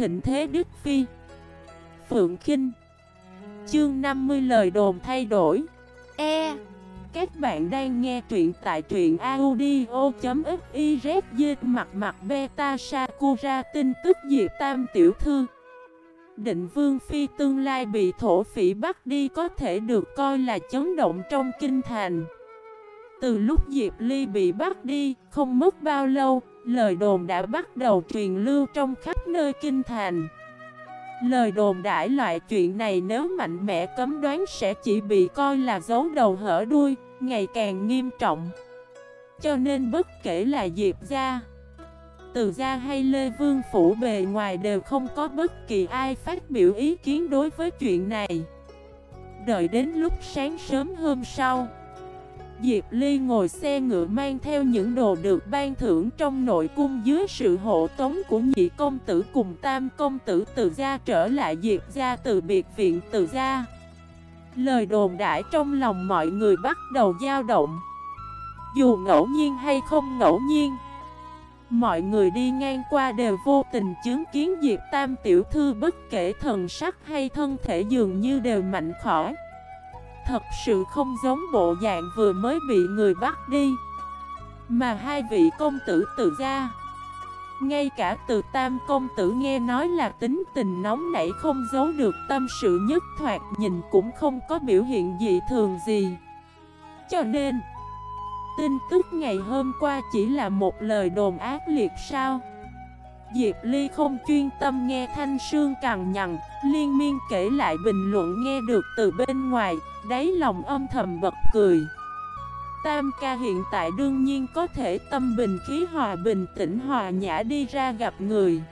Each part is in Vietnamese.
thịnh thế Đức Phi. Phượng Kinh. Chương 50 lời đồn thay đổi. E. Các bạn đang nghe truyện tại truyện audio.xyz Mặt mặt beta Sakura tin tức Diệp Tam Tiểu Thư. Định Vương Phi tương lai bị thổ phỉ bắt đi có thể được coi là chấn động trong kinh thành. Từ lúc Diệp Ly bị bắt đi, không mất bao lâu, lời đồn đã bắt đầu truyền lưu trong khắp nơi kinh thành Lời đồn đãi loại chuyện này nếu mạnh mẽ cấm đoán sẽ chỉ bị coi là dấu đầu hở đuôi, ngày càng nghiêm trọng. Cho nên bất kể là Diệp Gia, Từ Gia hay Lê Vương Phủ bề ngoài đều không có bất kỳ ai phát biểu ý kiến đối với chuyện này. Đợi đến lúc sáng sớm hôm sau, Diệp Ly ngồi xe ngựa mang theo những đồ được ban thưởng trong nội cung dưới sự hộ tống của nhị công tử cùng tam công tử từ gia trở lại Diệp gia từ biệt viện từ gia. Lời đồn đãi trong lòng mọi người bắt đầu dao động. Dù ngẫu nhiên hay không ngẫu nhiên, mọi người đi ngang qua đều vô tình chứng kiến Diệp Tam tiểu thư bất kể thần sắc hay thân thể dường như đều mạnh khỏi. Thật sự không giống bộ dạng vừa mới bị người bắt đi. Mà hai vị công tử tự ra Ngay cả từ tam công tử nghe nói là tính tình nóng nảy không giấu được tâm sự nhất thoạt nhìn cũng không có biểu hiện dị thường gì. Cho nên, Tin tức ngày hôm qua chỉ là một lời đồn ác liệt sao? Diệp Ly không chuyên tâm nghe Thanh Sương cằn nhằn, liên miên kể lại bình luận nghe được từ bên ngoài, đáy lòng âm thầm bật cười. Tam ca hiện tại đương nhiên có thể tâm bình khí hòa bình tĩnh hòa nhã đi ra gặp người.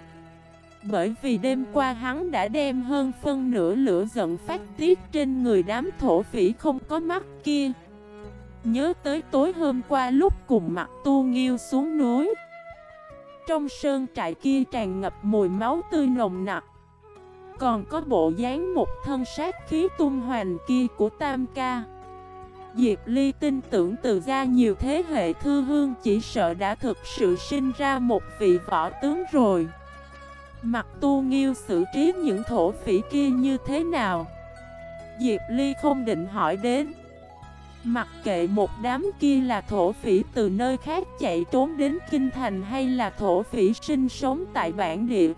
Bởi vì đêm qua hắn đã đem hơn phân nửa lửa giận phát tiết trên người đám thổ phỉ không có mắt kia. Nhớ tới tối hôm qua lúc cùng mặt tu nghiêu xuống núi. Trong sơn trại kia tràn ngập mùi máu tươi nồng nặc. Còn có bộ dáng một thân sát khí tung hoành kia của Tam Ca. Diệp Ly tin tưởng từ ra nhiều thế hệ thư hương chỉ sợ đã thực sự sinh ra một vị võ tướng rồi. Mặt tu nghiêu xử trí những thổ phỉ kia như thế nào? Diệp Ly không định hỏi đến. Mặc kệ một đám kia là thổ phỉ từ nơi khác chạy trốn đến kinh thành hay là thổ phỉ sinh sống tại bản địa.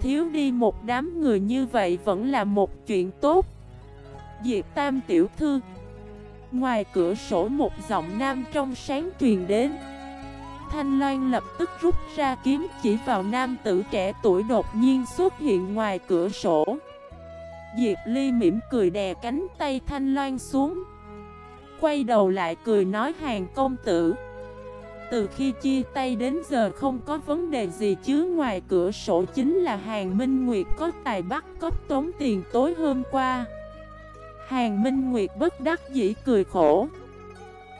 Thiếu đi một đám người như vậy vẫn là một chuyện tốt. Diệp Tam tiểu thư, Ngoài cửa sổ một giọng nam trong sáng truyền đến. Thanh Loan lập tức rút ra kiếm chỉ vào nam tử trẻ tuổi đột nhiên xuất hiện ngoài cửa sổ. Diệp Ly mỉm cười đè cánh tay Thanh Loan xuống quay đầu lại cười nói hàng công tử. Từ khi chia tay đến giờ không có vấn đề gì chứ, ngoài cửa sổ chính là hàng Minh Nguyệt có tài bắt cóc tốn tiền tối hôm qua. Hàng Minh Nguyệt bất đắc dĩ cười khổ.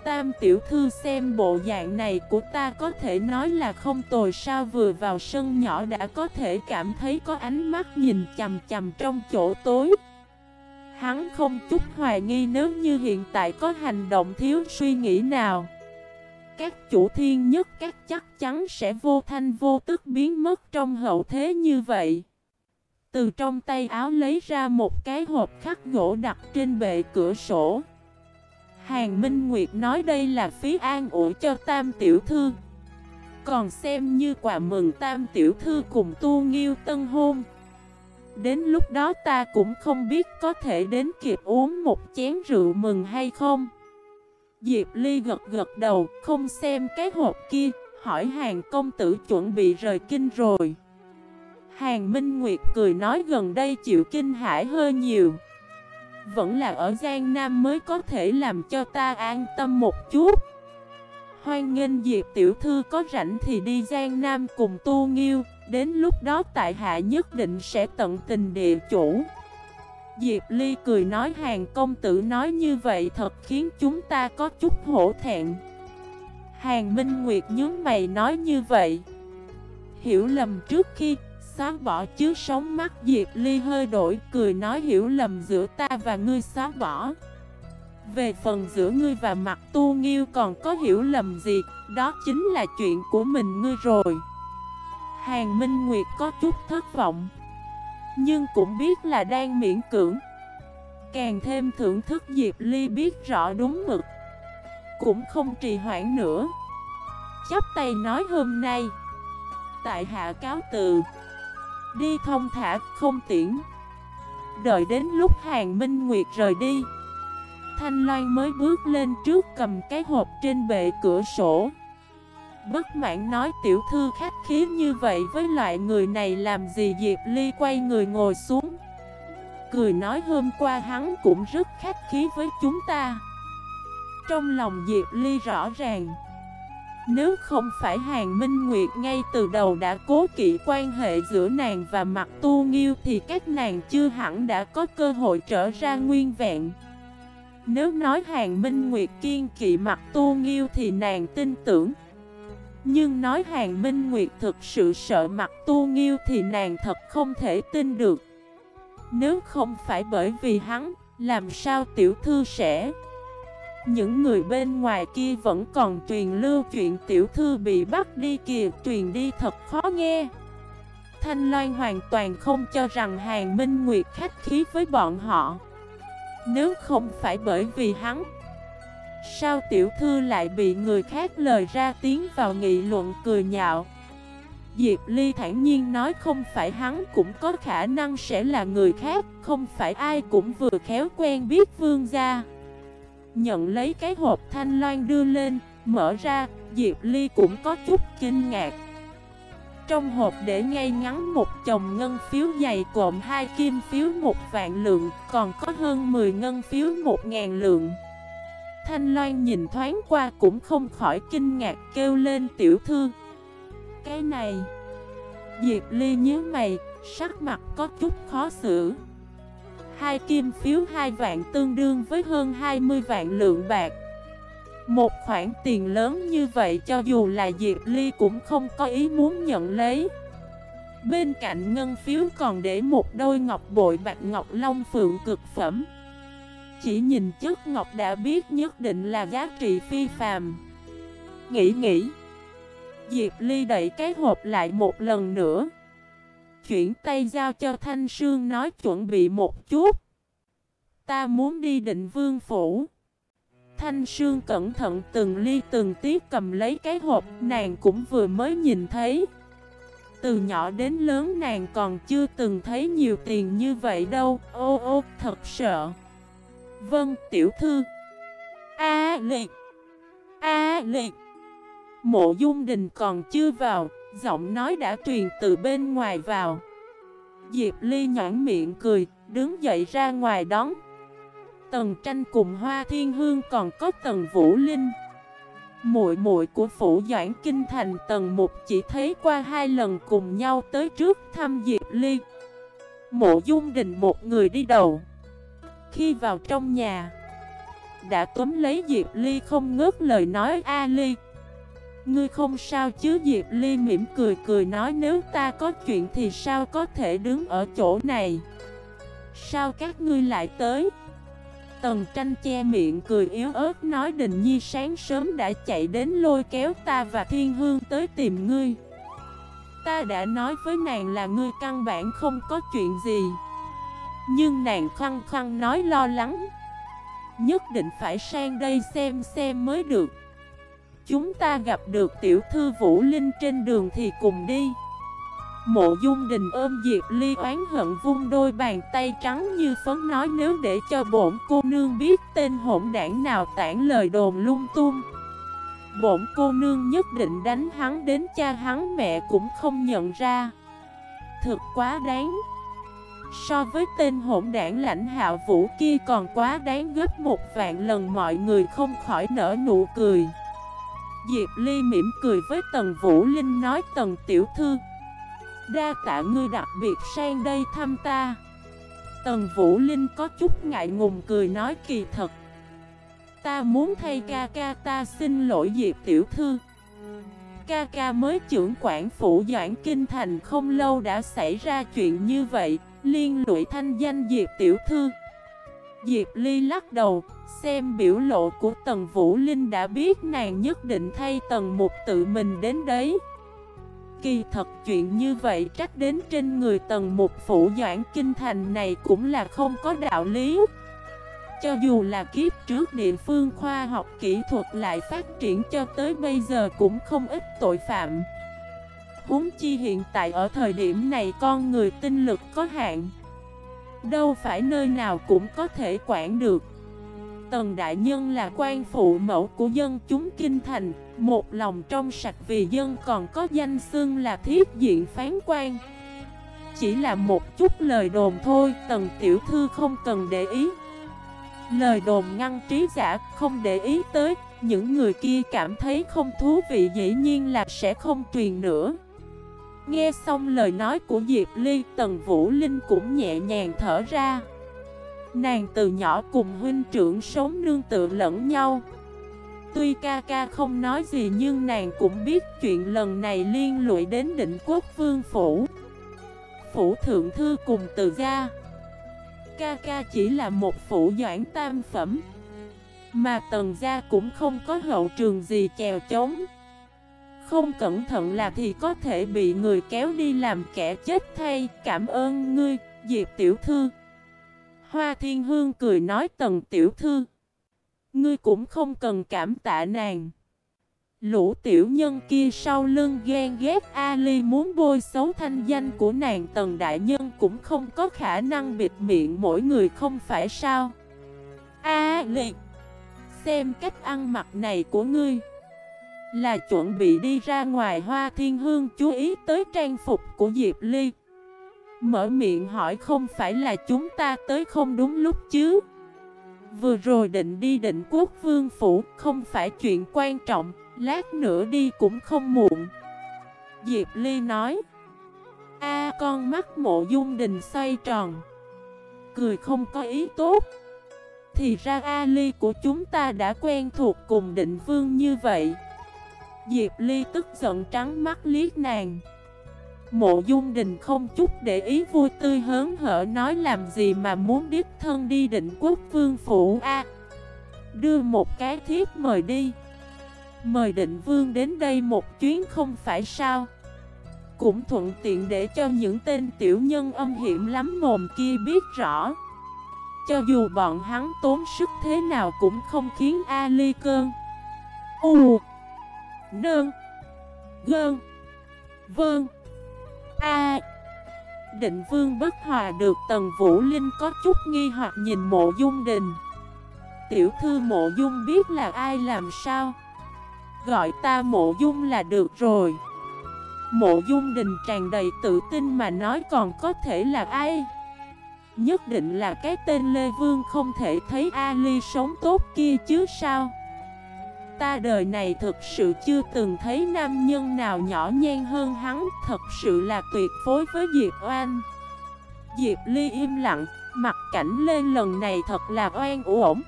Tam tiểu thư xem bộ dạng này của ta có thể nói là không tồi sao, vừa vào sân nhỏ đã có thể cảm thấy có ánh mắt nhìn chầm chầm trong chỗ tối. Hắn không chút hoài nghi nếu như hiện tại có hành động thiếu suy nghĩ nào. Các chủ thiên nhất, các chắc chắn sẽ vô thanh vô tức biến mất trong hậu thế như vậy. Từ trong tay áo lấy ra một cái hộp khắc gỗ đặt trên bệ cửa sổ. Hàng Minh Nguyệt nói đây là phí an ủi cho Tam Tiểu Thư. Còn xem như quà mừng Tam Tiểu Thư cùng tu nghiêu tân hôn. Đến lúc đó ta cũng không biết có thể đến kịp uống một chén rượu mừng hay không. Diệp Ly gật gật đầu, không xem cái hộp kia, hỏi hàng công tử chuẩn bị rời kinh rồi. Hàng Minh Nguyệt cười nói gần đây chịu kinh hải hơi nhiều. Vẫn là ở Giang Nam mới có thể làm cho ta an tâm một chút. Hoan nghênh Diệp Tiểu Thư có rảnh thì đi Giang Nam cùng Tu Nghiêu. Đến lúc đó tại hạ nhất định sẽ tận tình địa chủ. Diệp Ly cười nói, hàng công tử nói như vậy thật khiến chúng ta có chút hổ thẹn. Hàng Minh Nguyệt nhớ mày nói như vậy. Hiểu lầm trước khi xóa bỏ chứ sống mắt Diệp Ly hơi đổi, cười nói, hiểu lầm giữa ta và ngươi xóa bỏ. Về phần giữa ngươi và mặt tu nghiêu còn có hiểu lầm gì, Đó chính là chuyện của mình ngươi rồi. Hàng Minh Nguyệt có chút thất vọng, Nhưng cũng biết là đang miễn cưỡng. Càng thêm thưởng thức Diệp Ly biết rõ đúng mực, Cũng không trì hoãn nữa. Chắp tay nói hôm nay, Tại hạ cáo từ, Đi thông thả không tiễn. Đợi đến lúc Hàng Minh Nguyệt rời đi, Thanh Loan mới bước lên trước cầm cái hộp trên bệ cửa sổ. Bất mãn nói tiểu thư khách khí như vậy với loại người này làm gì Diệp Ly quay người ngồi xuống. Cười nói hôm qua hắn cũng rất khách khí với chúng ta. Trong lòng Diệp Ly rõ ràng, Nếu không phải Hàng Minh Nguyệt ngay từ đầu đã cố kỵ quan hệ giữa nàng và mặt tu nghiêu Thì các nàng chưa hẳn đã có cơ hội trở ra nguyên vẹn. Nếu nói Hàng Minh Nguyệt kiên kỵ mặt tu nghiêu thì nàng tin tưởng nhưng nói Hàng Minh Nguyệt thực sự sợ mặt tu nghiêu thì nàng thật không thể tin được. Nếu không phải bởi vì hắn, làm sao tiểu thư sẽ? Những người bên ngoài kia vẫn còn truyền lưu chuyện tiểu thư bị bắt đi kìa Truyền đi thật khó nghe. Thanh Loan hoàn toàn không cho rằng Hàng Minh Nguyệt khách khí với bọn họ. Nếu không phải bởi vì hắn Sao tiểu thư lại bị người khác lời ra tiếng vào nghị luận cười nhạo? Diệp Ly thản nhiên nói không phải hắn cũng có khả năng sẽ là người khác, Không phải ai cũng vừa khéo quen biết vương gia. Nhận lấy cái hộp thanh loan đưa lên, Mở ra, Diệp Ly cũng có chút kinh ngạc. Trong hộp để ngay ngắn một chồng ngân phiếu dày cộm hai kim phiếu một vạn lượng, Còn có hơn 10 ngân phiếu một ngàn lượng. Thanh Loan nhìn thoáng qua cũng không khỏi kinh ngạc kêu lên tiểu thư. Cái này Diệp Ly nhớ mày, sắc mặt có chút khó xử. Hai kim phiếu hai vạn tương đương với hơn 20 vạn lượng bạc. Một khoản tiền lớn như vậy cho dù là Diệp Ly cũng không có ý muốn nhận lấy. Bên cạnh ngân phiếu còn để một đôi ngọc bội bạc ngọc long phượng cực phẩm chỉ nhìn chất ngọc đã biết nhất định là giá trị phi phàm. Nghĩ nghĩ, Diệp Ly đẩy cái hộp lại một lần nữa. Chuyển tay giao cho Thanh Sương nói chuẩn bị một chút. Ta muốn đi định vương phủ. Thanh Sương cẩn thận từng ly từng tiết cầm lấy cái hộp, Nàng cũng vừa mới nhìn thấy. Từ nhỏ đến lớn nàng còn chưa từng thấy nhiều tiền như vậy đâu, Ô ô, thật sợ. Vâng, tiểu thư. A liệt. A liệt. Mộ dung đình còn chưa vào, giọng nói đã truyền từ bên ngoài vào. Diệp Ly nhãn miệng cười, đứng dậy ra ngoài đón. Tần tranh cùng Hoa Thiên Hương còn có Tần Vũ Linh. Muội muội của phủ Doãn Kinh Thành Tần Mục chỉ thấy qua hai lần cùng nhau tới trước thăm Diệp Ly. Mộ Dung Đình một người đi đầu. Khi vào trong nhà. Đã túm lấy Diệp Ly không ngớt lời nói, A Ly, Ngươi không sao chứ? Diệp Ly mỉm cười cười nói, nếu ta có chuyện thì sao có thể đứng ở chỗ này? Sao các ngươi lại tới? Tần tranh che miệng cười yếu ớt nói, Đình Nhi sáng sớm đã chạy đến lôi kéo ta và Thiên Hương tới tìm ngươi. Ta đã nói với nàng là ngươi căn bản không có chuyện gì nhưng nàng khăng khăng nói lo lắng. Nhất định phải sang đây xem xem mới được. Chúng ta gặp được tiểu thư Vũ Linh trên đường thì cùng đi. Mộ dung đình ôm Diệp Ly oán hận vung đôi bàn tay trắng như phấn nói nếu để cho bổn cô nương biết tên hỗn đảng nào tản lời đồn lung tung. Bổn cô nương nhất định đánh hắn đến cha hắn mẹ cũng không nhận ra. Thực quá đáng. So với tên hỗn đảng lãnh hạo vũ kia còn quá đáng gấp một vạn lần mọi người không khỏi nở nụ cười. Diệp Ly mỉm cười với Tần Vũ Linh nói, Tần Tiểu Thư, Đa tạ ngươi đặc biệt sang đây thăm ta. Tần Vũ Linh có chút ngại ngùng cười nói, kỳ thật, Ta muốn thay ca ca ta xin lỗi Diệp Tiểu Thư. Ca ca mới trưởng quản phủ Doãn Kinh Thành không lâu đã xảy ra chuyện như vậy. Liên lụy thanh danh Diệp Tiểu Thư. Diệp Ly lắc đầu, Xem biểu lộ của Tần Vũ Linh đã biết nàng nhất định thay Tần Mục tự mình đến đấy. Kỳ thật chuyện như vậy trách đến trên người tần một phủ doãn kinh thành này cũng là không có đạo lý. Cho dù là kiếp trước địa phương khoa học kỹ thuật lại phát triển cho tới bây giờ cũng không ít tội phạm. Huống chi hiện tại ở thời điểm này con người tinh lực có hạn. Đâu phải nơi nào cũng có thể quản được. Tần Đại Nhân là quan phụ mẫu của dân chúng kinh thành, Một lòng trong sạch vì dân còn có danh xưng là thiết diện phán quan. Chỉ là một chút lời đồn thôi, Tần Tiểu Thư không cần để ý. Lời đồn ngăn trí giả không để ý tới, Những người kia cảm thấy không thú vị dĩ nhiên là sẽ không truyền nữa. Nghe xong lời nói của Diệp Ly, Tần Vũ Linh cũng nhẹ nhàng thở ra. Nàng từ nhỏ cùng huynh trưởng sống nương tựa lẫn nhau. Tuy ca ca không nói gì nhưng nàng cũng biết chuyện lần này liên lụy đến định quốc vương phủ. Phủ thượng thư cùng từ gia. Ca ca chỉ là một phủ doãn tam phẩm. Mà tần gia cũng không có hậu trường gì chèo chống. Không cẩn thận là thì có thể bị người kéo đi làm kẻ chết thay Cảm ơn ngươi, Diệp tiểu thư Hoa Thiên Hương cười nói tần tiểu thư. Ngươi cũng không cần cảm tạ nàng. Lũ tiểu nhân kia sau lưng ghen ghét Ali muốn bôi xấu thanh danh của nàng tần đại nhân cũng không có khả năng bịt miệng mỗi người không phải sao. A liệt, xem cách ăn mặc này của ngươi. Là chuẩn bị đi ra ngoài hoa thiên hương, chú ý tới trang phục của Diệp Ly. Mở miệng hỏi, không phải là chúng ta tới không đúng lúc chứ? Vừa rồi định đi định quốc vương phủ, Không phải chuyện quan trọng, Lát nữa đi cũng không muộn. Diệp Ly nói. A, con mắt mộ dung đình xoay tròn, Cười không có ý tốt. Thì ra A Ly của chúng ta đã quen thuộc cùng định vương như vậy. Diệp Ly tức giận trắng mắt liếc nàng. Mộ Dung Đình không chút để ý vui tươi hớn hở nói làm gì mà muốn đích thân đi định quốc vương phủ A. Đưa một cái thiếp mời đi. Mời định vương đến đây một chuyến không phải sao? Cũng thuận tiện để cho những tên tiểu nhân âm hiểm lắm mồm kia biết rõ. Cho dù bọn hắn tốn sức thế nào cũng không khiến A ly cơn. U Nương, Gơn vương, A. Định vương bất hòa được Tần Vũ Linh có chút nghi hoặc nhìn mộ dung đình. Tiểu thư mộ dung biết là ai làm sao? Gọi ta mộ dung là được rồi. Mộ dung đình tràn đầy tự tin mà nói còn có thể là ai? Nhất định là cái tên Lê Vương không thể thấy Ali sống tốt kia chứ sao? Ta đời này thực sự chưa từng thấy nam nhân nào nhỏ nhen hơn hắn, Thật sự là tuyệt phối với Diệp Oan Diệp Ly im lặng, Mặt cảnh lên lần này thật là oan uổng.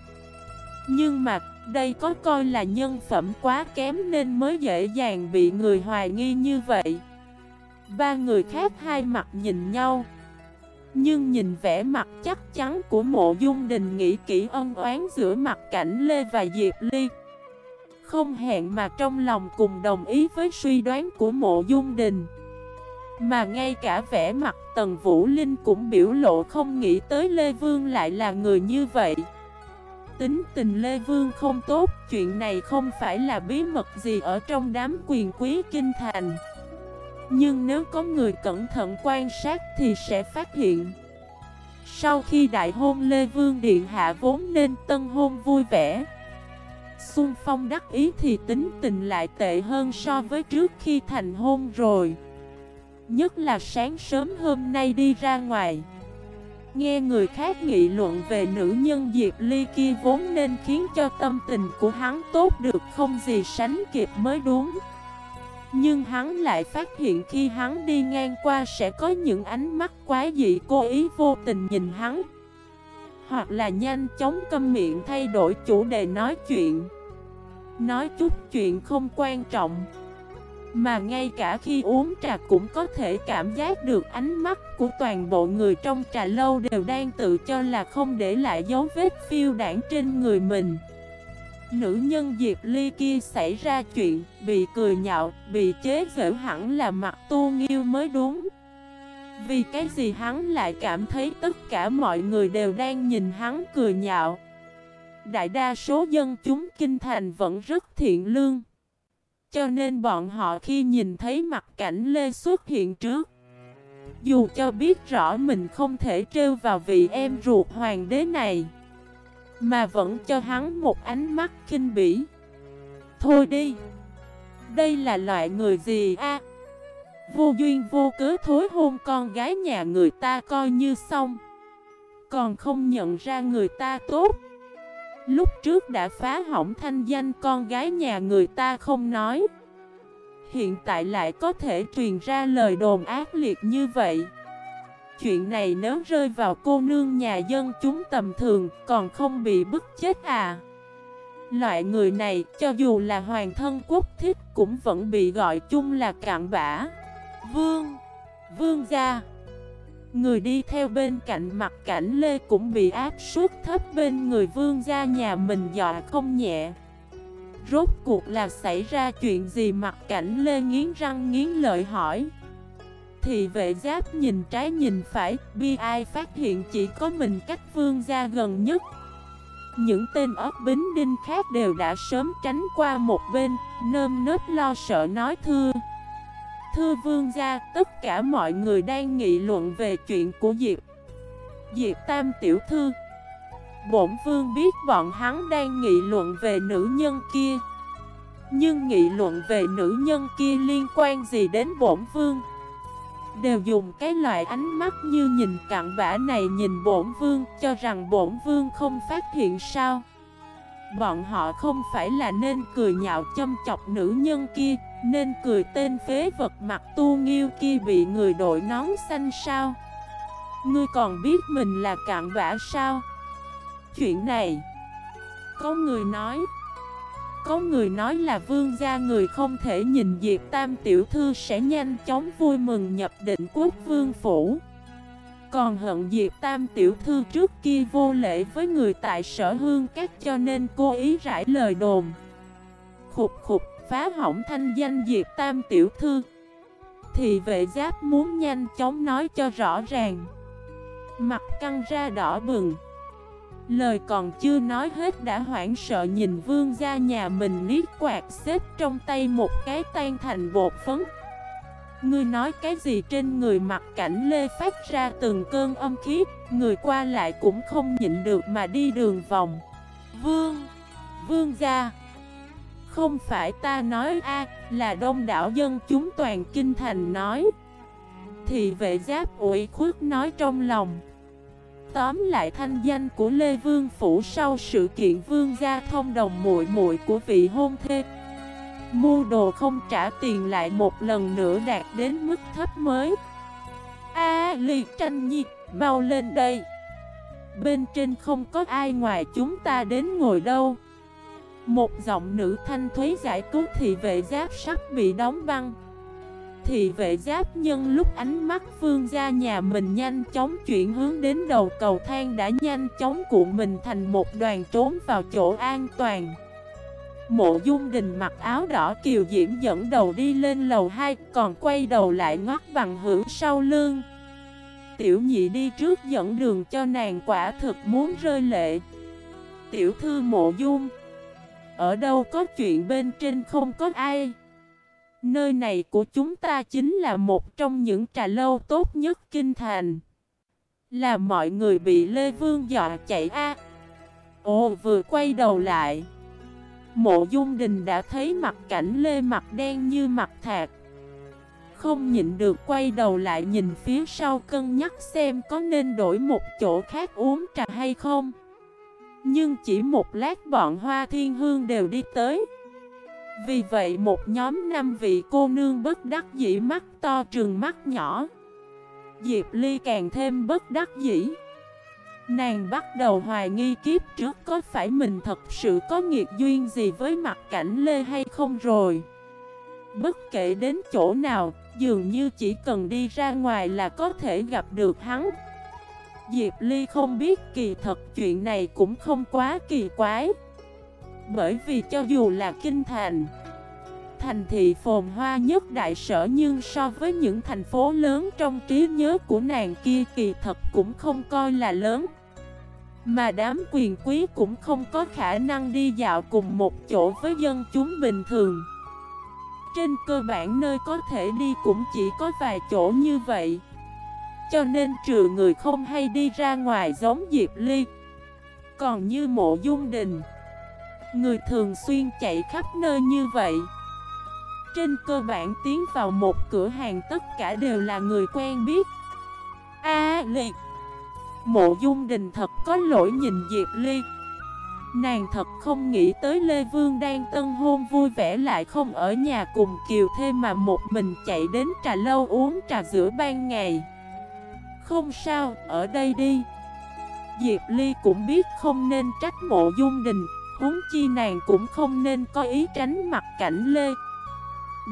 Nhưng mà, đây có coi là nhân phẩm quá kém nên mới dễ dàng bị người hoài nghi như vậy. Ba người khác hai mặt nhìn nhau. Nhưng nhìn vẻ mặt chắc chắn của mộ dung đình nghĩ kỹ ân oán giữa mặt cảnh Lê và Diệp Ly không hẹn mà trong lòng cùng đồng ý với suy đoán của mộ dung đình. Mà ngay cả vẻ mặt Tần Vũ Linh cũng biểu lộ không nghĩ tới Lê Vương lại là người như vậy. Tính tình Lê Vương không tốt, Chuyện này không phải là bí mật gì ở trong đám quyền quý kinh thành. Nhưng nếu có người cẩn thận quan sát thì sẽ phát hiện. Sau khi đại hôn Lê Vương Điện Hạ vốn nên tân hôn vui vẻ. Xuân Phong đắc ý thì tính tình lại tệ hơn so với trước khi thành hôn rồi. Nhất là sáng sớm hôm nay đi ra ngoài. Nghe người khác nghị luận về nữ nhân Diệp Ly kia vốn nên khiến cho tâm tình của hắn tốt được không gì sánh kịp mới đúng. Nhưng hắn lại phát hiện khi hắn đi ngang qua sẽ có những ánh mắt quá dị cố ý vô tình nhìn hắn. Hoặc là nhanh chóng câm miệng thay đổi chủ đề nói chuyện. Nói chút chuyện không quan trọng Mà ngay cả khi uống trà cũng có thể cảm giác được ánh mắt của toàn bộ người trong trà lâu đều đang tự cho là không để lại dấu vết phiêu đảng trên người mình Nữ nhân Diệp Ly kia xảy ra chuyện, bị cười nhạo, bị chế giễu hẳn là mặt tu nghiêu mới đúng. Vì cái gì hắn lại cảm thấy tất cả mọi người đều đang nhìn hắn cười nhạo. Đại đa số dân chúng kinh thành vẫn rất thiện lương. Cho nên bọn họ khi nhìn thấy mặt cảnh Lê xuất hiện trước, Dù cho biết rõ mình không thể trêu vào vị em ruột hoàng đế này, Mà vẫn cho hắn một ánh mắt kinh bỉ Thôi đi, Đây là loại người gì a? Vô duyên vô cớ thối hôn con gái nhà người ta coi như xong, Còn không nhận ra người ta tốt Lúc trước đã phá hỏng thanh danh con gái nhà người ta không nói. Hiện tại lại có thể truyền ra lời đồn ác liệt như vậy. Chuyện này nếu rơi vào cô nương nhà dân chúng tầm thường Còn không bị bức chết à. Loại người này cho dù là hoàng thân quốc thích Cũng vẫn bị gọi chung là cạn bã. Vương Vương gia. Người đi theo bên cạnh mặt cảnh Lê cũng bị áp suất thấp bên người vương gia nhà mình dọa không nhẹ. Rốt cuộc là xảy ra chuyện gì mặt cảnh Lê nghiến răng nghiến lợi hỏi. Thì vệ giáp nhìn trái nhìn phải, Bi ai phát hiện chỉ có mình cách vương gia gần nhất. Những tên ớt bính đinh khác đều đã sớm tránh qua một bên, Nơm nớp lo sợ nói thưa. Thưa vương gia, tất cả mọi người đang nghị luận về chuyện của Diệp. Diệp Tam tiểu thư. Bổn vương biết bọn hắn đang nghị luận về nữ nhân kia. Nhưng nghị luận về nữ nhân kia liên quan gì đến bổn vương? Đều dùng cái loại ánh mắt như nhìn cặn bã này nhìn bổn vương Cho rằng bổn vương không phát hiện sao? Bọn họ không phải là nên cười nhạo châm chọc nữ nhân kia. Nên cười tên phế vật mặt tu nghiêu kia bị người đội nón xanh sao? Ngươi còn biết mình là cạn bã sao? Chuyện này, Có người nói, Có người nói là vương gia người không thể nhìn Diệp Tam tiểu thư sẽ nhanh chóng vui mừng nhập định quốc vương phủ. Còn hận Diệp Tam tiểu thư trước kia vô lễ với người tại sở hương các cho nên cố ý rải lời đồn. Khục khục phá hỏng thanh danh Diệp Tam tiểu thư. Thì vệ giáp muốn nhanh chóng nói cho rõ ràng. Mặt căng ra đỏ bừng. Lời còn chưa nói hết đã hoảng sợ nhìn vương gia nhà mình liếc quạt xếp trong tay một cái tan thành bột phấn. Ngươi nói cái gì trên người mặt cảnh lê phát ra từng cơn âm khí, Người qua lại cũng không nhịn được mà đi đường vòng. Vương Vương gia. Không phải ta nói a Là đông đảo dân chúng toàn kinh thành nói. Thì vệ giáp ủi khuất nói trong lòng. Tóm lại thanh danh của Lê Vương Phủ sau sự kiện Vương gia thông đồng muội muội của vị hôn thê. Mua đồ không trả tiền lại một lần nữa đạt đến mức thấp mới. A à, liệt tranh nhiệt, mau lên đây. Bên trên không có ai ngoài chúng ta đến ngồi đâu. Một giọng nữ thanh thuế giải cứu thị vệ giáp sắp bị đóng băng. Thị vệ giáp nhân lúc ánh mắt phương ra nhà mình nhanh chóng chuyển hướng đến đầu cầu thang đã nhanh chóng cuộn mình thành một đoàn trốn vào chỗ an toàn. Mộ dung đình mặc áo đỏ kiều diễm dẫn đầu đi lên lầu 2 Còn quay đầu lại ngót bằng hữu sau lưng. Tiểu nhị đi trước dẫn đường cho nàng quả thực muốn rơi lệ. Tiểu thư mộ dung ở đâu có chuyện bên trên không có ai. Nơi này của chúng ta chính là một trong những trà lâu tốt nhất kinh thành. Là mọi người bị Lê Vương dọa chạy a. Ồ vừa quay đầu lại. Mộ Dung Đình đã thấy mặt cảnh lê mặt đen như mặt thạc. Không nhịn được quay đầu lại nhìn phía sau cân nhắc xem có nên đổi một chỗ khác uống trà hay không. Nhưng chỉ một lát bọn Hoa Thiên Hương đều đi tới. Vì vậy một nhóm năm vị cô nương bất đắc dĩ mắt to trừng mắt nhỏ. Diệp Ly càng thêm bất đắc dĩ. Nàng bắt đầu hoài nghi kiếp trước có phải mình thật sự có nghiệt duyên gì với mặt cảnh Lê hay không rồi. Bất kể đến chỗ nào, dường như chỉ cần đi ra ngoài là có thể gặp được hắn. Diệp Ly không biết kỳ thật chuyện này cũng không quá kỳ quái. Bởi vì cho dù là kinh thành Thành thị phồn hoa nhất đại sở nhưng so với những thành phố lớn trong trí nhớ của nàng kia kỳ thật cũng không coi là lớn. Mà đám quyền quý cũng không có khả năng đi dạo cùng một chỗ với dân chúng bình thường. Trên cơ bản nơi có thể đi cũng chỉ có vài chỗ như vậy. Cho nên trừ người không hay đi ra ngoài giống Diệp Ly. Còn như mộ dung đình, Người thường xuyên chạy khắp nơi như vậy. Trên cơ bản tiến vào một cửa hàng tất cả đều là người quen biết. A liệt Mộ dung đình thật có lỗi nhìn Diệp Ly. Nàng thật không nghĩ tới Lê Vương đang tân hôn vui vẻ lại không ở nhà cùng Kiều thêm mà một mình chạy đến trà lâu uống trà giữa ban ngày. Không sao, ở đây đi. Diệp Ly cũng biết không nên trách mộ dung đình huống chi nàng cũng không nên có ý tránh mặt cảnh lê.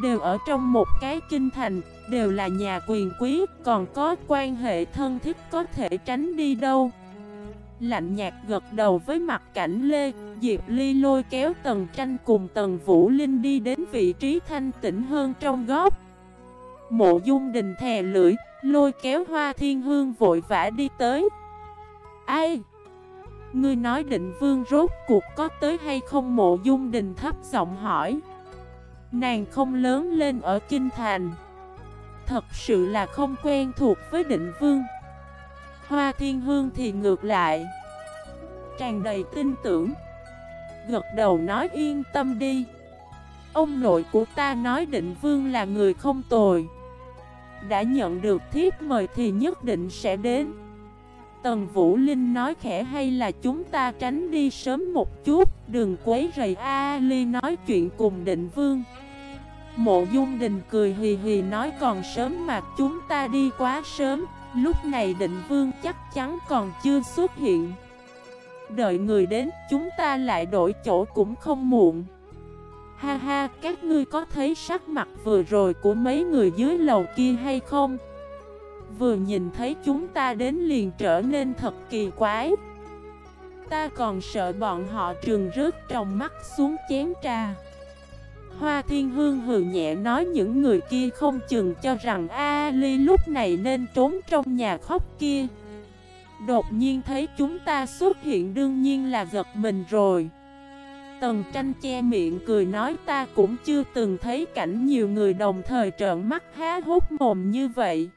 Đều ở trong một cái kinh thành, đều là nhà quyền quý, còn có quan hệ thân thiết có thể tránh đi đâu. Lạnh nhạt gật đầu với mặt cảnh lê, Diệp Ly lôi kéo Tần Tranh cùng Tần Vũ Linh đi đến vị trí thanh tĩnh hơn trong góc. Mộ dung đình thè lưỡi, lôi kéo hoa thiên hương vội vã đi tới. Ai? Ngươi nói định vương rốt cuộc có tới hay không? Mộ dung đình thấp giọng hỏi. Nàng không lớn lên ở Kinh Thành. Thật sự là không quen thuộc với định vương. Hoa thiên hương thì ngược lại. Tràn đầy tin tưởng. Gật đầu nói yên tâm đi. Ông nội của ta nói định vương là người không tồi. Đã nhận được thiếp mời thì nhất định sẽ đến. Tần Vũ Linh nói khẽ hay là chúng ta tránh đi sớm một chút, Đừng quấy rầy A Ly nói chuyện cùng định vương. Mộ Dung Đình cười hì hì nói còn sớm mà chúng ta đi quá sớm, Lúc này định vương chắc chắn còn chưa xuất hiện. Đợi người đến, chúng ta lại đổi chỗ cũng không muộn. Ha ha, các ngươi có thấy sắc mặt vừa rồi của mấy người dưới lầu kia hay không? Vừa nhìn thấy chúng ta đến liền trở nên thật kỳ quái. Ta còn sợ bọn họ trừng rớt trong mắt xuống chén trà. Hoa Thiên Hương hừ nhẹ nói những người kia không chừng cho rằng A Ly lúc này nên trốn trong nhà khóc kia. Đột nhiên thấy chúng ta xuất hiện đương nhiên là giật mình rồi. Tần tranh che miệng cười nói ta cũng chưa từng thấy cảnh nhiều người đồng thời trợn mắt há hốt mồm như vậy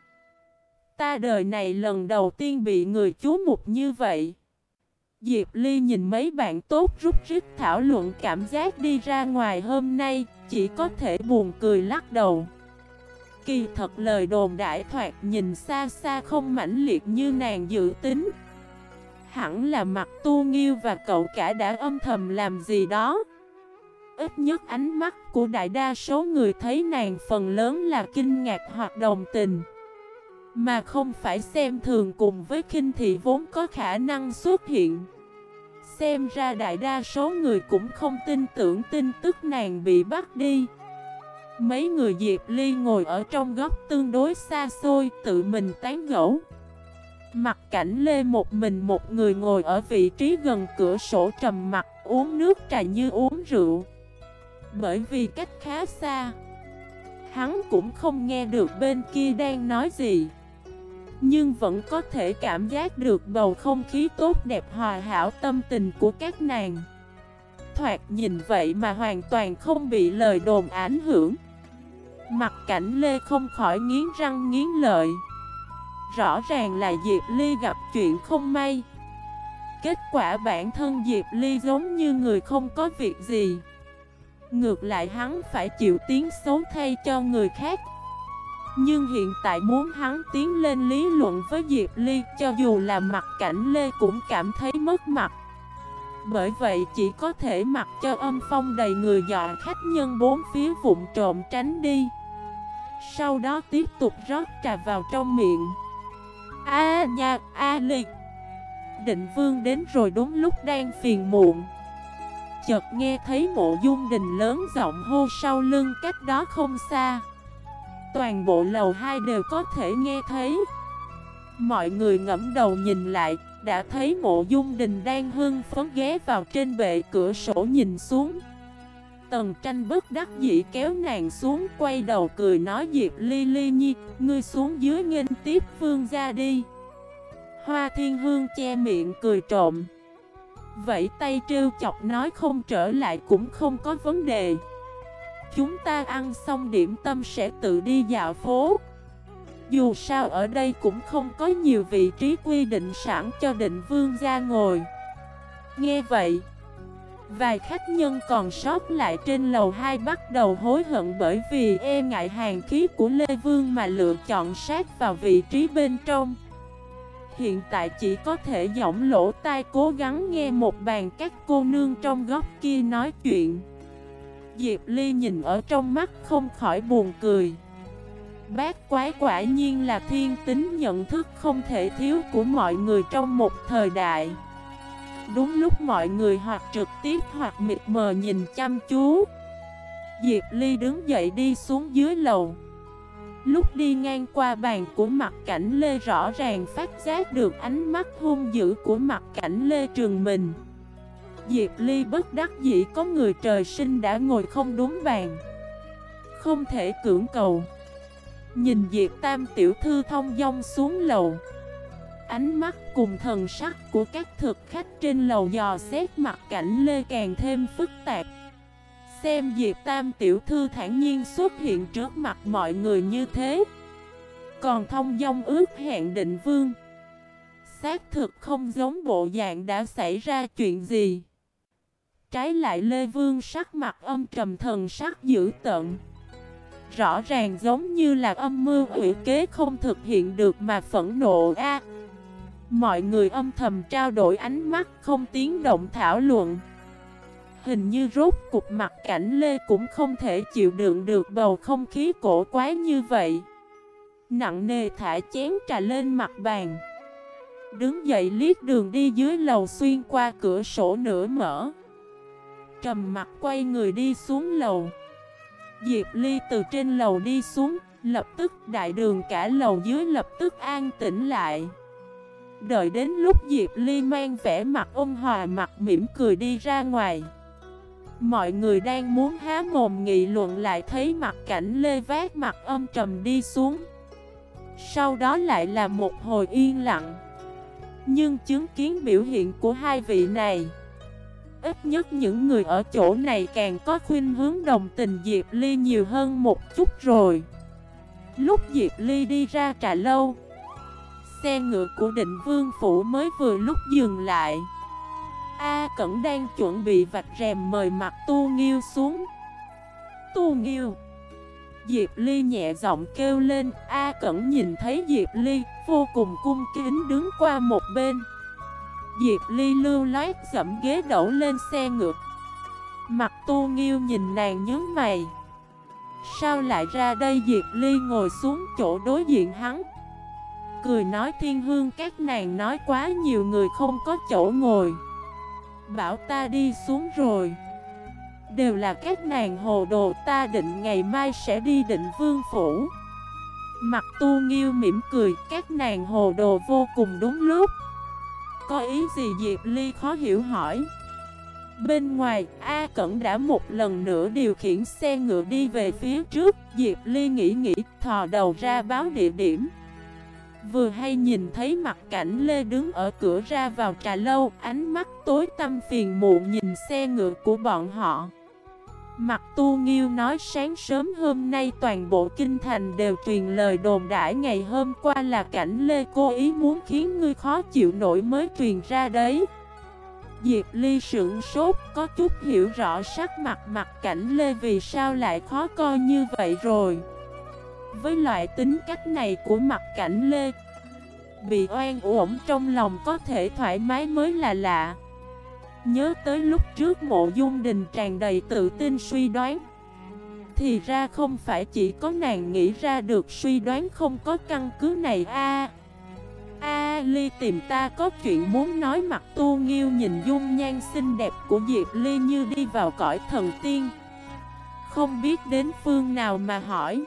Ta đời này lần đầu tiên bị người chú mục như vậy. Diệp Ly nhìn mấy bạn tốt rút rít thảo luận cảm giác đi ra ngoài hôm nay, chỉ có thể buồn cười lắc đầu. Kỳ thật lời đồn đại thoạt nhìn xa xa không mãnh liệt như nàng dự tính. Hẳn là mặt tu nghiêu và cậu cả đã âm thầm làm gì đó. Ít nhất ánh mắt của đại đa số người thấy nàng phần lớn là kinh ngạc hoặc đồng tình. Mà không phải xem thường cùng với kinh thị vốn có khả năng xuất hiện Xem ra đại đa số người cũng không tin tưởng tin tức nàng bị bắt đi Mấy người Diệp Ly ngồi ở trong góc tương đối xa xôi, tự mình tán gẫu Mặt cảnh Lê một mình một người ngồi ở vị trí gần cửa sổ trầm mặt uống nước trà như uống rượu. Bởi vì cách khá xa, Hắn cũng không nghe được bên kia đang nói gì. Nhưng vẫn có thể cảm giác được bầu không khí tốt đẹp hòa hảo tâm tình của các nàng. Thoạt nhìn vậy mà hoàn toàn không bị lời đồn ảnh hưởng. Mặt cảnh Lê không khỏi nghiến răng nghiến lợi. Rõ ràng là Diệp Ly gặp chuyện không may. Kết quả bản thân Diệp Ly giống như người không có việc gì. Ngược lại hắn phải chịu tiếng xấu thay cho người khác. Nhưng hiện tại muốn hắn tiến lên lý luận với Diệp Ly, Cho dù là mặt cảnh Lê cũng cảm thấy mất mặt. Bởi vậy chỉ có thể mặc cho âm phong đầy người dọa khách nhân bốn phía vụn trộm tránh đi. Sau đó tiếp tục rót trà vào trong miệng. A nha, A liệt Định vương đến rồi đúng lúc đang phiền muộn. Chợt nghe thấy mộ dung đình lớn giọng hô sau lưng cách đó không xa. Toàn bộ lầu 2 đều có thể nghe thấy. Mọi người ngẫm đầu nhìn lại, đã thấy mộ dung đình đang hưng phấn ghé vào trên bệ cửa sổ nhìn xuống. Tần tranh bất đắc dĩ kéo nàng xuống quay đầu cười nói Diệp Ly Ly Nhi, ngươi xuống dưới nghênh tiếp vương ra đi. Hoa thiên hương che miệng cười trộm. Vậy tay trêu chọc nói không trở lại cũng không có vấn đề. Chúng ta ăn xong điểm tâm sẽ tự đi dạo phố. Dù sao ở đây cũng không có nhiều vị trí quy định sẵn cho định vương ra ngồi Nghe vậy Vài khách nhân còn sót lại trên lầu 2 bắt đầu hối hận bởi vì e ngại hàng khí của Lê Vương mà lựa chọn sát vào vị trí bên trong. Hiện tại chỉ có thể giọng lỗ tai cố gắng nghe một bàn các cô nương trong góc kia nói chuyện. Diệp Ly nhìn ở trong mắt không khỏi buồn cười. Bác quái quả nhiên là thiên tính nhận thức không thể thiếu của mọi người trong một thời đại. Đúng lúc mọi người hoặc trực tiếp hoặc mịt mờ nhìn chăm chú. Diệp Ly đứng dậy đi xuống dưới lầu. Lúc đi ngang qua bàn của mặt cảnh Lê rõ ràng phát giác được ánh mắt hung dữ của mặt cảnh Lê Trường mình. Diệp Ly bất đắc dĩ có người trời sinh đã ngồi không đúng bàn. Không thể cưỡng cầu. Nhìn Diệp Tam tiểu thư thông dong xuống lầu. Ánh mắt cùng thần sắc của các thực khách trên lầu dò xét mặt cảnh Lê càng thêm phức tạp. Xem Diệp Tam tiểu thư thản nhiên xuất hiện trước mặt mọi người như thế. Còn thông dong ước hẹn định vương. Xác thực không giống bộ dạng đã xảy ra chuyện gì. Trái lại Lê Vương sắc mặt âm trầm thần sắc dữ tận Rõ ràng giống như là âm mưu ủy kế không thực hiện được mà phẫn nộ a. Mọi người âm thầm trao đổi ánh mắt không tiếng động thảo luận. Hình như rốt cục mặt cảnh Lê cũng không thể chịu đựng được bầu không khí cổ quái như vậy. Nặng nề thả chén trà lên mặt bàn. Đứng dậy liếc đường đi dưới lầu xuyên qua cửa sổ nửa mở. Trầm mặt quay người đi xuống lầu. Diệp Ly từ trên lầu đi xuống, lập tức đại đường cả lầu dưới lập tức an tĩnh lại. Đợi đến lúc Diệp Ly mang vẻ mặt ôn hòa, mặt mỉm cười đi ra ngoài. Mọi người đang muốn há mồm nghị luận lại thấy mặt cảnh Lê vác mặt âm trầm đi xuống. Sau đó lại là một hồi yên lặng. Nhưng chứng kiến biểu hiện của hai vị này, ít nhất những người ở chỗ này càng có khuyên hướng đồng tình Diệp Ly nhiều hơn một chút rồi Lúc Diệp Ly đi ra trà lâu Xe ngựa của định vương phủ mới vừa lúc dừng lại. A Cẩn đang chuẩn bị vạch rèm mời mặt Tu Nghiêu xuống. Tu Nghiêu. Diệp Ly nhẹ giọng kêu lên, A Cẩn nhìn thấy Diệp Ly, vô cùng cung kính đứng qua một bên. Diệp Ly lưu lái dẫm ghế đổ lên xe ngựa. Mặt tu nghiêu nhìn nàng nhớ mày. Sao lại ra đây? Diệp Ly ngồi xuống chỗ đối diện hắn. Cười nói thiên hương các nàng nói quá nhiều người không có chỗ ngồi. Bảo ta đi xuống rồi. Đều là các nàng hồ đồ ta định ngày mai sẽ đi định vương phủ. Mặt tu nghiêu mỉm cười các nàng hồ đồ vô cùng đúng lúc. Có ý gì Diệp Ly khó hiểu hỏi. Bên ngoài, A Cẩn đã một lần nữa điều khiển xe ngựa đi về phía trước. Diệp Ly nghĩ nghĩ, thò đầu ra báo địa điểm. Vừa hay nhìn thấy mặt cảnh Lê đứng ở cửa ra vào trà lâu, Ánh mắt tối tăm phiền muộn nhìn xe ngựa của bọn họ Mặt tu nghiêu nói, sáng sớm hôm nay toàn bộ kinh thành đều truyền lời đồn đãi ngày hôm qua là cảnh Lê cố ý muốn khiến ngươi khó chịu nổi mới truyền ra đấy. Diệp Ly sững sốt, có chút hiểu rõ sắc mặt mặt cảnh Lê vì sao lại khó coi như vậy rồi. Với loại tính cách này của mặt cảnh Lê, bị oan uổng trong lòng có thể thoải mái mới là lạ. Nhớ tới lúc trước mộ dung đình tràn đầy tự tin suy đoán Thì ra không phải chỉ có nàng nghĩ ra được suy đoán không có căn cứ này a. A Ly tìm ta có chuyện muốn nói mặt tu nghiêu nhìn dung nhan xinh đẹp của Diệp Ly như đi vào cõi thần tiên. Không biết đến phương nào mà hỏi.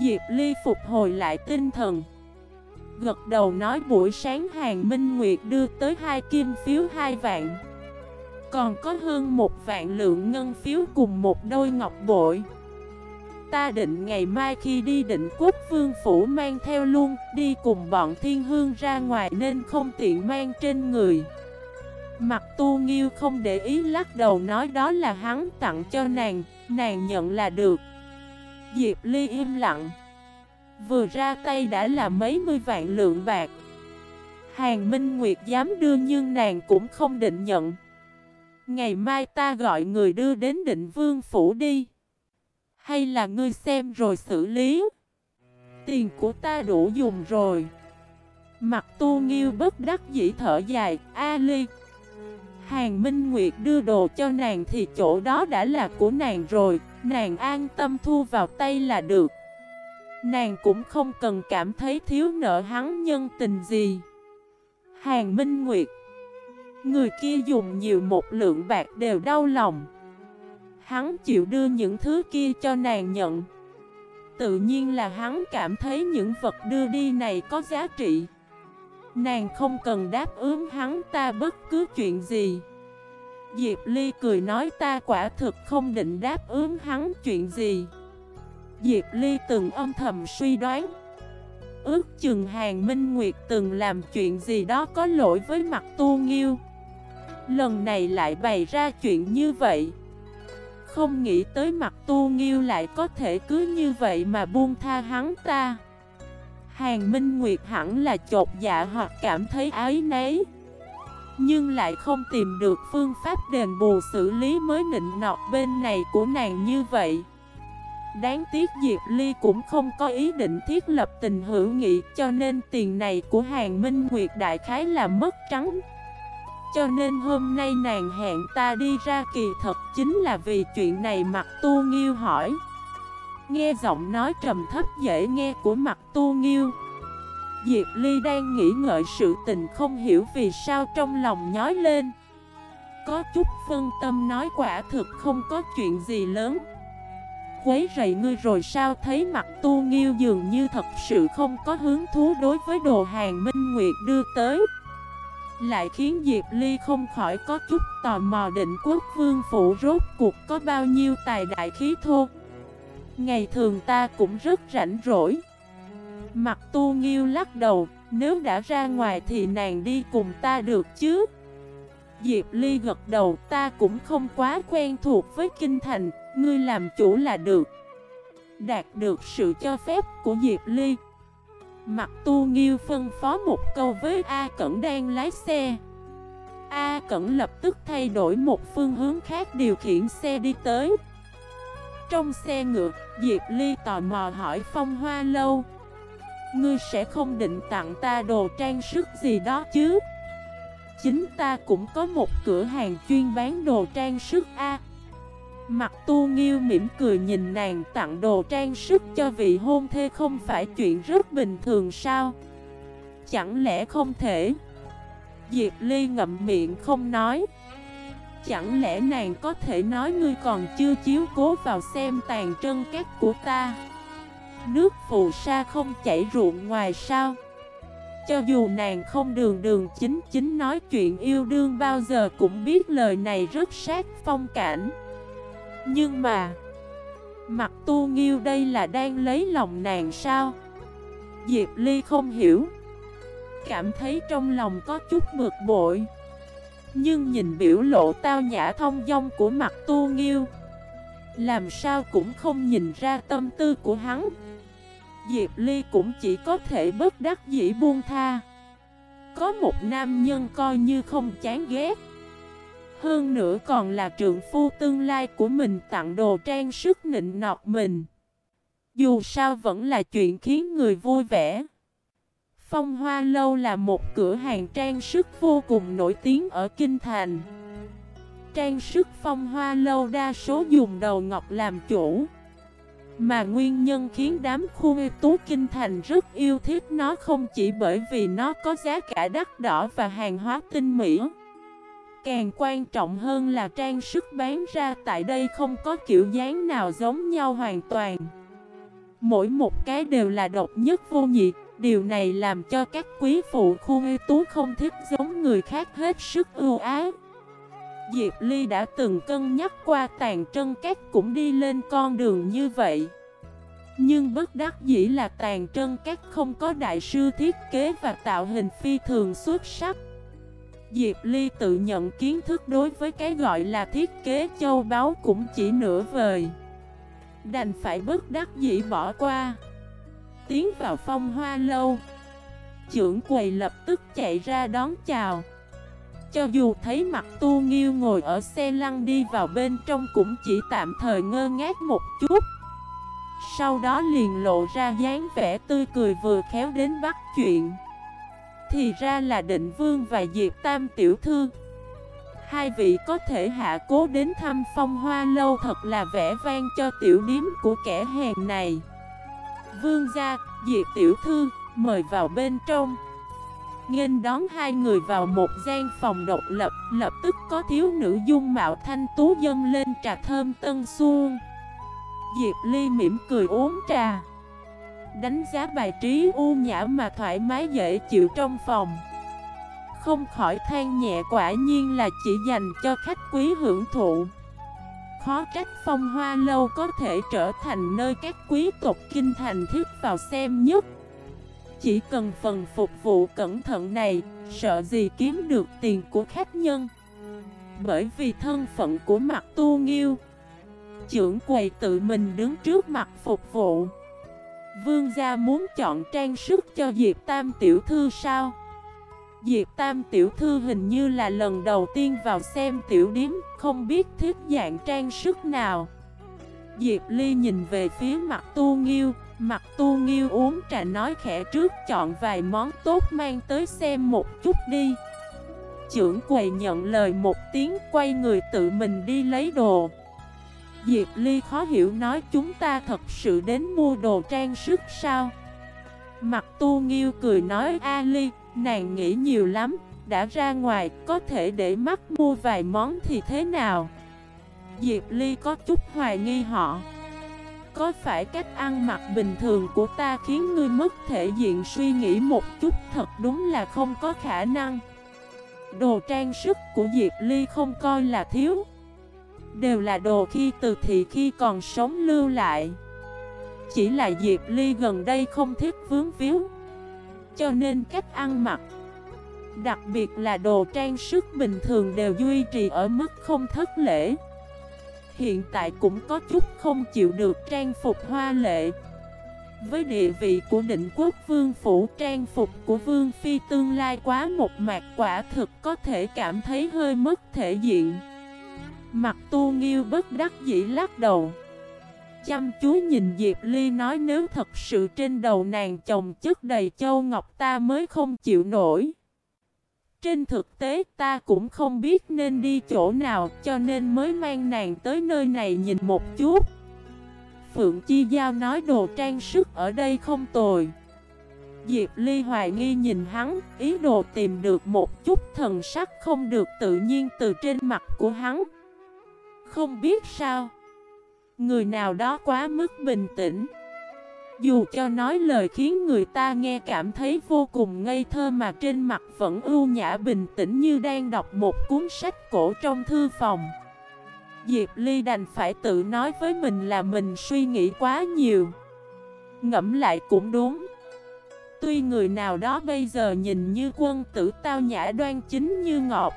Diệp Ly phục hồi lại tinh thần. Gật đầu nói buổi sáng Hàng Minh Nguyệt đưa tới hai kim phiếu hai vạn. Còn có hơn một vạn lượng ngân phiếu cùng một đôi ngọc bội. Ta định ngày mai khi đi định quốc vương phủ mang theo luôn, Đi cùng bọn thiên hương ra ngoài nên không tiện mang trên người. Mặt tu nghiêu không để ý lắc đầu nói đó là hắn tặng cho nàng Nàng nhận là được. Diệp Ly im lặng. Vừa ra tay đã là mấy mươi vạn lượng bạc. Hàng Minh Nguyệt dám đưa nhưng nàng cũng không định nhận. Ngày mai ta gọi người đưa đến định vương phủ đi. Hay là ngươi xem rồi xử lý? Tiền của ta đủ dùng rồi. Mặt tu nghiêu bất đắc dĩ thở dài, A Ly, Hàng Minh Nguyệt đưa đồ cho nàng thì chỗ đó đã là của nàng rồi. Nàng an tâm thu vào tay là được. Nàng cũng không cần cảm thấy thiếu nợ hắn nhân tình gì. Hàng Minh Nguyệt, Người kia dùng nhiều một lượng bạc đều đau lòng. Hắn chịu đưa những thứ kia cho nàng nhận. Tự nhiên là hắn cảm thấy những vật đưa đi này có giá trị. Nàng không cần đáp ứng hắn ta bất cứ chuyện gì. Diệp Ly cười nói ta quả thực không định đáp ứng hắn chuyện gì. Diệp Ly từng âm thầm suy đoán. Ước chừng hàng Minh Nguyệt từng làm chuyện gì đó có lỗi với mặt tu nghiêu. Lần này lại bày ra chuyện như vậy. Không nghĩ tới mặt tu nghiêu lại có thể cứ như vậy mà buông tha hắn ta. Hàng Minh Nguyệt hẳn là chột dạ hoặc cảm thấy ái nấy nhưng lại không tìm được phương pháp đền bù xử lý mới nịnh nọt bên này của nàng như vậy. Đáng tiếc Diệp Ly cũng không có ý định thiết lập tình hữu nghị, Cho nên tiền này của Hàng Minh Nguyệt đại khái là mất trắng. Cho nên hôm nay nàng hẹn ta đi ra kỳ thật chính là vì chuyện này mặt tu nghiêu hỏi. Nghe giọng nói trầm thấp dễ nghe của mặt tu nghiêu Diệp Ly đang nghĩ ngợi sự tình không hiểu vì sao trong lòng nhói lên. Có chút phân tâm nói quả thực không có chuyện gì lớn. Quấy rầy ngươi rồi sao thấy mặt tu nghiêu dường như thật sự không có hứng thú đối với đồ hàng Minh Nguyệt đưa tới. Lại khiến Diệp Ly không khỏi có chút tò mò định quốc vương phủ rốt cuộc có bao nhiêu tài đại khí thô. Ngày thường ta cũng rất rảnh rỗi. Mặt tu nghiêu lắc đầu Nếu đã ra ngoài thì nàng đi cùng ta được chứ? Diệp Ly gật đầu ta cũng không quá quen thuộc với kinh thành Ngươi làm chủ là được. Đạt được sự cho phép của Diệp Ly. Mặt tu nghiêu phân phó một câu với A Cẩn đang lái xe. A Cẩn lập tức thay đổi một phương hướng khác điều khiển xe đi tới. Trong xe ngựa, Diệp Ly tò mò hỏi Phong Hoa Lâu Ngươi sẽ không định tặng ta đồ trang sức gì đó chứ? Chính ta cũng có một cửa hàng chuyên bán đồ trang sức A. Mặt tu nghiêu mỉm cười nhìn nàng tặng đồ trang sức cho vị hôn thê không phải chuyện rất bình thường sao? Chẳng lẽ không thể? Diệp Ly ngậm miệng không nói. Chẳng lẽ nàng có thể nói ngươi còn chưa chiếu cố vào xem tàn trân cát của ta? Nước phù sa không chảy ruộng ngoài sao? Cho dù nàng không đường đường chính chính nói chuyện yêu đương bao giờ cũng biết lời này rất sát phong cảnh. Nhưng mà, Mặt tu nghiêu đây là đang lấy lòng nàng sao? Diệp Ly không hiểu. Cảm thấy trong lòng có chút bực bội. Nhưng nhìn biểu lộ tao nhã thông dong của mặt tu nghiêu, Làm sao cũng không nhìn ra tâm tư của hắn. Diệp Ly cũng chỉ có thể bất đắc dĩ buông tha Có một nam nhân coi như không chán ghét hơn nữa còn là trượng phu tương lai của mình tặng đồ trang sức nịnh nọt mình. Dù sao vẫn là chuyện khiến người vui vẻ. Phong Hoa Lâu là một cửa hàng trang sức vô cùng nổi tiếng ở Kinh Thành. Trang sức Phong Hoa Lâu đa số dùng đầu ngọc làm chủ. Mà nguyên nhân khiến đám khu tú Kinh Thành rất yêu thích nó không chỉ bởi vì nó có giá cả đắt đỏ và hàng hóa tinh mỹ. Càng quan trọng hơn là trang sức bán ra tại đây không có kiểu dáng nào giống nhau hoàn toàn. Mỗi một cái đều là độc nhất vô nhị, Điều này làm cho các quý phụ khu tú không thích giống người khác hết sức ưu ái. Diệp Ly đã từng cân nhắc qua tàn trân các cũng đi lên con đường như vậy. Nhưng bất đắc dĩ là tàn trân các không có đại sư thiết kế và tạo hình phi thường xuất sắc. Diệp Ly tự nhận kiến thức đối với cái gọi là thiết kế châu báu cũng chỉ nửa vời. Đành phải bất đắc dĩ bỏ qua. Tiến vào phong hoa lâu, Trưởng quầy lập tức chạy ra đón chào. Cho dù thấy mặt tu nghiêu ngồi ở xe lăn đi vào bên trong cũng chỉ tạm thời ngơ ngác một chút. Sau đó liền lộ ra dáng vẻ tươi cười vừa khéo đến bắt chuyện. Thì ra là định vương và Diệp Tam tiểu thư. Hai vị có thể hạ cố đến thăm phong hoa lâu thật là vẻ vang cho tiểu điếm của kẻ hèn này. Vương gia, Diệp tiểu thư, mời vào bên trong. Nghênh đón hai người vào một gian phòng độc lập Lập tức có thiếu nữ dung mạo thanh tú dâng lên trà thơm tân xuông Diệp Ly mỉm cười uống trà. Đánh giá bài trí u nhã mà thoải mái dễ chịu trong phòng. Không khỏi than nhẹ quả nhiên là chỉ dành cho khách quý hưởng thụ. Khó trách phong hoa lâu có thể trở thành nơi các quý tộc kinh thành thiết vào xem nhất. Chỉ cần phần phục vụ cẩn thận này, sợ gì kiếm được tiền của khách nhân Bởi vì thân phận của mặt tu nghiêu Trưởng quầy tự mình đứng trước mặt phục vụ Vương gia muốn chọn trang sức cho Diệp Tam tiểu thư sao? Diệp Tam tiểu thư hình như là lần đầu tiên vào xem tiểu điếm, không biết thiết dạng trang sức nào. Diệp Ly nhìn về phía mặt tu nghiêu, mặt tu nghiêu uống trà nói khẽ trước chọn vài món tốt mang tới xem một chút đi. Trưởng quầy nhận lời một tiếng quay người tự mình đi lấy đồ. Diệp Ly khó hiểu nói chúng ta thật sự đến mua đồ trang sức sao? Mặt tu nghiêu cười nói A Ly, Nàng nghĩ nhiều lắm, đã ra ngoài, có thể để mắt mua vài món thì thế nào? Diệp Ly có chút hoài nghi họ. Có phải cách ăn mặc bình thường của ta khiến ngươi mất thể diện suy nghĩ một chút thật đúng là không có khả năng. Đồ trang sức của Diệp Ly không coi là thiếu. Đều là đồ khi từ thị khi còn sống lưu lại. Chỉ là Diệp Ly gần đây không thích vướng víu. Cho nên cách ăn mặc, Đặc biệt là đồ trang sức bình thường đều duy trì ở mức không thất lễ Hiện tại cũng có chút không chịu được trang phục hoa lệ. Với địa vị của định quốc vương phủ, trang phục của vương phi tương lai quá một mạc, quả thực có thể cảm thấy hơi mất thể diện. Mặt tu nghiêu bất đắc dĩ lắc đầu. Chăm chú nhìn Diệp Ly nói nếu thật sự trên đầu nàng chồng chất đầy châu ngọc ta mới không chịu nổi. Trên thực tế ta cũng không biết nên đi chỗ nào cho nên mới mang nàng tới nơi này nhìn một chút. Phượng Chi Giao nói đồ trang sức ở đây không tồi. Diệp Ly hoài nghi nhìn hắn, ý đồ tìm được một chút thần sắc không được tự nhiên từ trên mặt của hắn. Không biết sao. Người nào đó quá mức bình tĩnh dù cho nói lời khiến người ta nghe cảm thấy vô cùng ngây thơ mà trên mặt vẫn ưu nhã bình tĩnh như đang đọc một cuốn sách cổ trong thư phòng. Diệp Ly đành phải tự nói với mình là mình suy nghĩ quá nhiều. Ngẫm lại cũng đúng. Tuy người nào đó bây giờ nhìn như quân tử tao nhã đoan chính như ngọt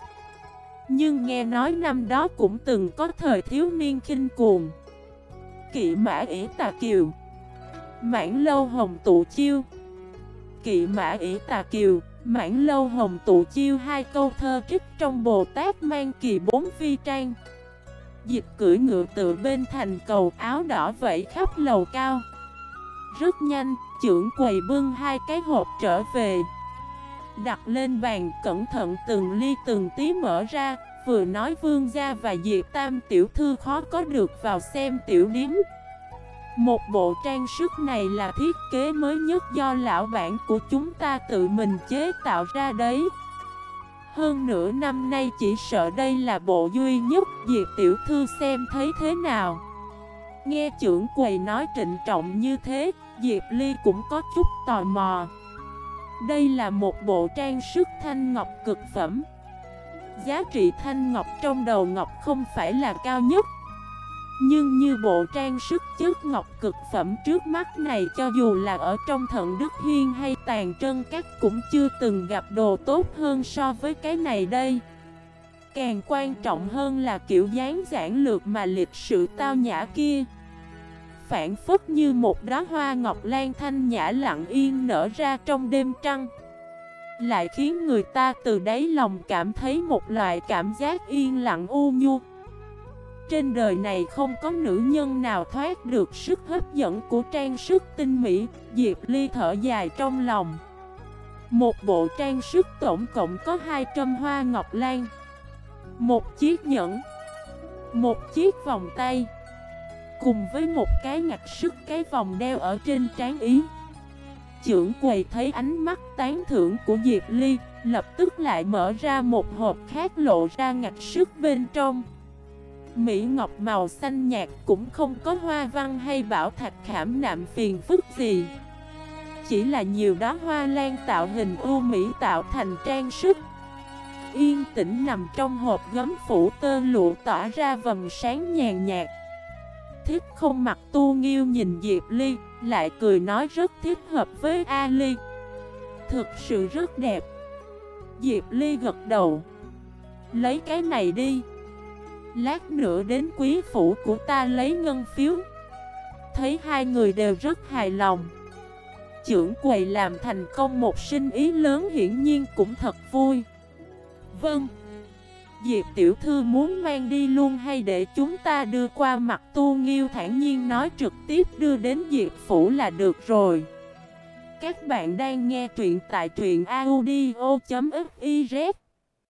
Nhưng nghe nói năm đó cũng từng có thời thiếu niên khinh cuồng. Kỵ mã ỉ tà kiều. Mãn lâu hồng tụ chiêu. Kỵ mã ỉ tà kiều. Mãn lâu hồng tụ chiêu hai câu thơ trích trong Bồ Tát mang kỳ bốn vi trang. Dịch cưỡi ngựa tựa bên thành cầu áo đỏ vẫy khắp lầu cao. Rất nhanh, trưởng quầy bưng hai cái hộp trở về. Đặt lên bàn cẩn thận từng ly từng tí mở ra vừa nói vương gia và diệp tam tiểu thư khó có được vào xem tiểu điếm. Một bộ trang sức này là thiết kế mới nhất do lão bản của chúng ta tự mình chế tạo ra đấy. Hơn nửa năm nay chỉ sợ đây là bộ duy nhất Diệp tiểu thư xem thấy thế nào. Nghe trưởng quầy nói trịnh trọng như thế, Diệp Ly cũng có chút tò mò. Đây là một bộ trang sức thanh ngọc cực phẩm. Giá trị thanh ngọc trong đầu ngọc không phải là cao nhất nhưng như bộ trang sức chất ngọc cực phẩm trước mắt này cho dù là ở trong thận Đức Hiên hay tàn trân các cũng chưa từng gặp đồ tốt hơn so với cái này đây. Càng quan trọng hơn là kiểu dáng giản lược mà lịch sự tao nhã kia. Phản phất như một đóa hoa ngọc lan thanh nhã lặng yên nở ra trong đêm trăng. Lại khiến người ta từ đáy lòng cảm thấy một loại cảm giác yên lặng u nhu. Trên đời này không có nữ nhân nào thoát được sức hấp dẫn của trang sức tinh mỹ, Diệp Ly thở dài trong lòng. Một bộ trang sức tổng cộng có 200 hoa ngọc lan, Một chiếc nhẫn, Một chiếc vòng tay, Cùng với một cái ngạch sức cái vòng đeo ở trên trán ý. Chưởng quầy thấy ánh mắt tán thưởng của Diệp Ly, Lập tức lại mở ra một hộp khác lộ ra ngạch sức bên trong. Mỹ ngọc màu xanh nhạt cũng không có hoa văn hay bảo thạch khảm nạm phiền phức gì Chỉ là nhiều đóa hoa lan tạo hình ưu mỹ tạo thành trang sức Yên tĩnh nằm trong hộp gấm phủ tơ lụa tỏa ra vầng sáng nhàn nhạt Thiếp không mặc tu nghiêu nhìn Diệp Ly, lại cười nói rất thích hợp với A Ly. Thực sự rất đẹp. Diệp Ly gật đầu. Lấy cái này đi. Lát nữa đến quý phủ của ta lấy ngân phiếu. Thấy hai người đều rất hài lòng. Trưởng quầy làm thành công một sinh ý lớn hiển nhiên cũng thật vui. Vâng. Diệp tiểu thư muốn mang đi luôn hay để chúng ta đưa qua mặt tu nghiêu thản nhiên nói trực tiếp đưa đến Diệp phủ là được rồi Các bạn đang nghe truyện tại truyện audio.fif